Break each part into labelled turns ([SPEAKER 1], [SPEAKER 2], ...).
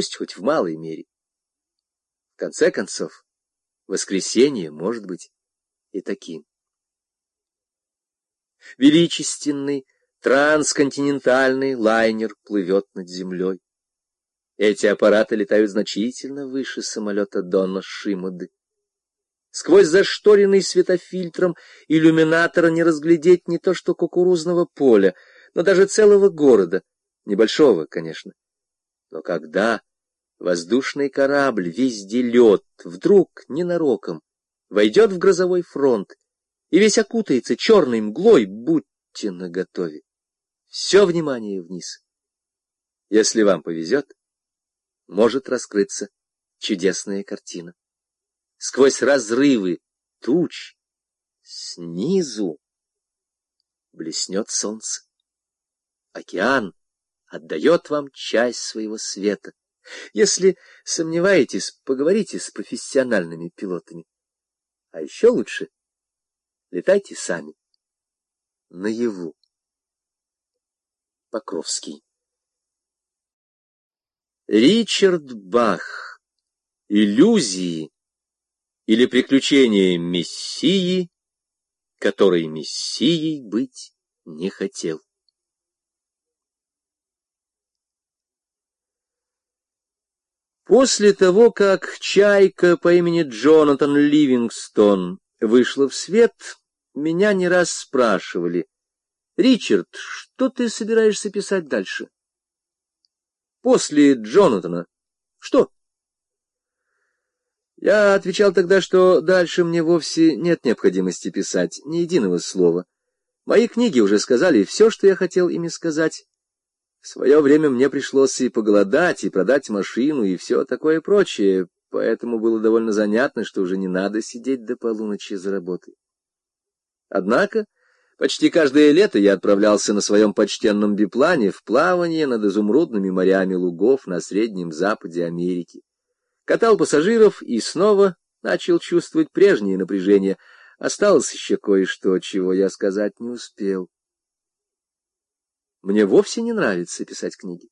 [SPEAKER 1] пусть хоть в малой мере. В конце концов, воскресенье может быть и таким. Величественный трансконтинентальный лайнер плывет над землей. Эти аппараты летают значительно выше самолета Дона Шимоды. Сквозь зашторенный светофильтром иллюминатора не разглядеть не то что кукурузного поля, но даже целого города, небольшого, конечно. Но когда воздушный корабль, везде лед, вдруг ненароком войдет в грозовой фронт и весь окутается черной мглой, будьте наготове. Все внимание вниз. Если вам повезет, может раскрыться чудесная картина. Сквозь разрывы туч снизу блеснет солнце. Океан отдает вам часть своего света. Если сомневаетесь, поговорите с профессиональными пилотами. А еще лучше летайте сами, наяву. Покровский Ричард Бах «Иллюзии» или «Приключения Мессии», который Мессией быть не хотел. После того, как чайка по имени Джонатан Ливингстон вышла в свет, меня не раз спрашивали, «Ричард, что ты собираешься писать дальше?» после Джонатана. Что? Я отвечал тогда, что дальше мне вовсе нет необходимости писать ни единого слова. Мои книги уже сказали все, что я хотел ими сказать. В свое время мне пришлось и поголодать, и продать машину, и все такое прочее, поэтому было довольно занятно, что уже не надо сидеть до полуночи за работой. Однако... Почти каждое лето я отправлялся на своем почтенном биплане в плавание над изумрудными морями лугов на Среднем Западе Америки. Катал пассажиров и снова начал чувствовать прежнее напряжение. Осталось еще кое-что, чего я сказать не успел. Мне вовсе не нравится писать книги.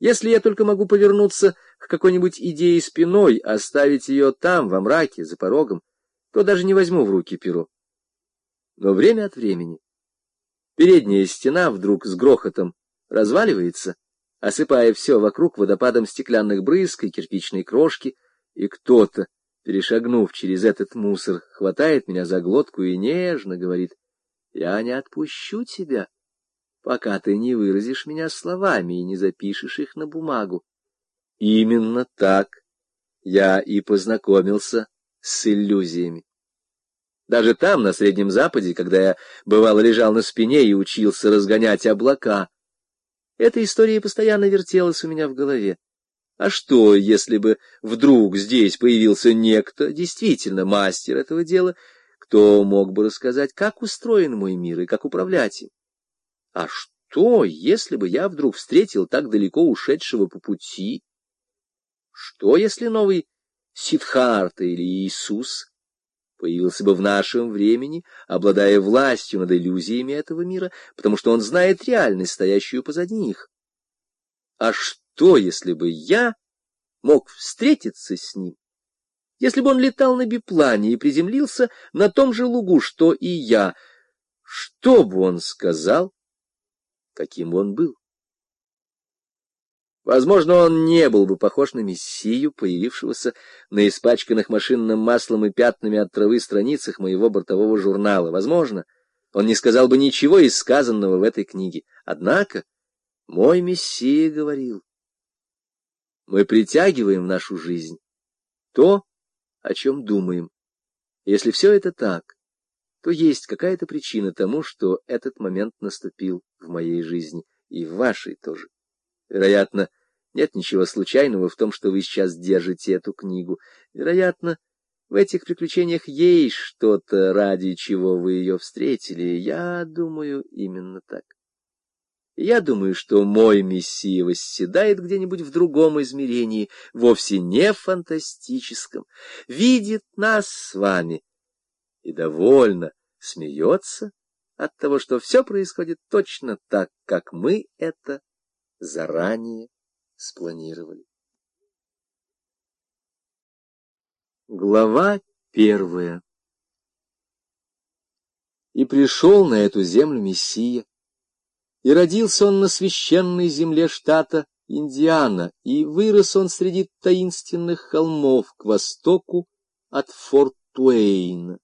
[SPEAKER 1] Если я только могу повернуться к какой-нибудь идее спиной, оставить ее там, во мраке, за порогом, то даже не возьму в руки перо. Но время от времени передняя стена вдруг с грохотом разваливается, осыпая все вокруг водопадом стеклянных брызг и кирпичной крошки, и кто-то, перешагнув через этот мусор, хватает меня за глотку и нежно говорит, «Я не отпущу тебя, пока ты не выразишь меня словами и не запишешь их на бумагу». Именно так я и познакомился с иллюзиями. Даже там, на Среднем Западе, когда я, бывало, лежал на спине и учился разгонять облака, эта история постоянно вертелась у меня в голове. А что, если бы вдруг здесь появился некто, действительно мастер этого дела, кто мог бы рассказать, как устроен мой мир и как управлять им? А что, если бы я вдруг встретил так далеко ушедшего по пути? Что, если новый Сидхарта или Иисус появился бы в нашем времени, обладая властью над иллюзиями этого мира, потому что он знает реальность, стоящую позади них. А что, если бы я мог встретиться с ним? Если бы он летал на биплане и приземлился на том же лугу, что и я, что бы он сказал, каким он был? Возможно, он не был бы похож на мессию, появившегося на испачканных машинным маслом и пятнами от травы страницах моего бортового журнала. Возможно, он не сказал бы ничего из сказанного в этой книге. Однако мой мессия говорил, мы притягиваем в нашу жизнь то, о чем думаем. Если все это так, то есть какая-то причина тому, что этот момент наступил в моей жизни и в вашей тоже. Вероятно, нет ничего случайного в том, что вы сейчас держите эту книгу. Вероятно, в этих приключениях есть что-то, ради чего вы ее встретили. Я думаю, именно так. Я думаю, что мой мессия восседает где-нибудь в другом измерении, вовсе не фантастическом, видит нас с вами и довольно смеется от того, что все происходит точно так, как мы это заранее спланировали. Глава первая И пришел на эту землю Мессия, и родился он на священной земле штата Индиана, и вырос он среди таинственных холмов к востоку от Форт Туэйна.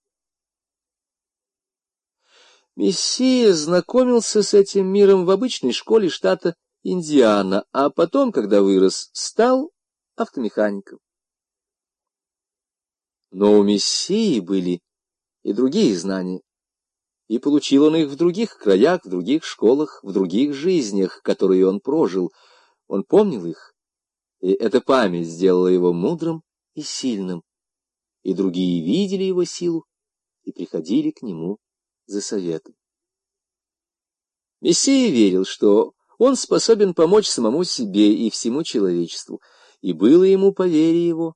[SPEAKER 1] Мессия знакомился с этим миром в обычной школе штата Индиана, а потом, когда вырос, стал автомехаником. Но у Мессии были и другие знания, и получил он их в других краях, в других школах, в других жизнях, которые он прожил. Он помнил их, и эта память сделала его мудрым и сильным, и другие видели его силу и приходили к нему за советом. Мессия верил, что он способен помочь самому себе и всему человечеству, и было ему, по вере его,